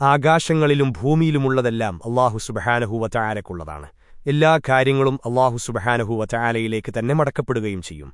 ആകാശങ്ങളിലും ഭൂമിയിലുമുള്ളതെല്ലാം അള്ളാഹു സുബഹാനഹുവ ചായാലക്കുള്ളതാണ് എല്ലാ കാര്യങ്ങളും അള്ളാഹു സുബഹാനഹുവ ചായാലയിലേക്ക് തന്നെ മടക്കപ്പെടുകയും ചെയ്യും.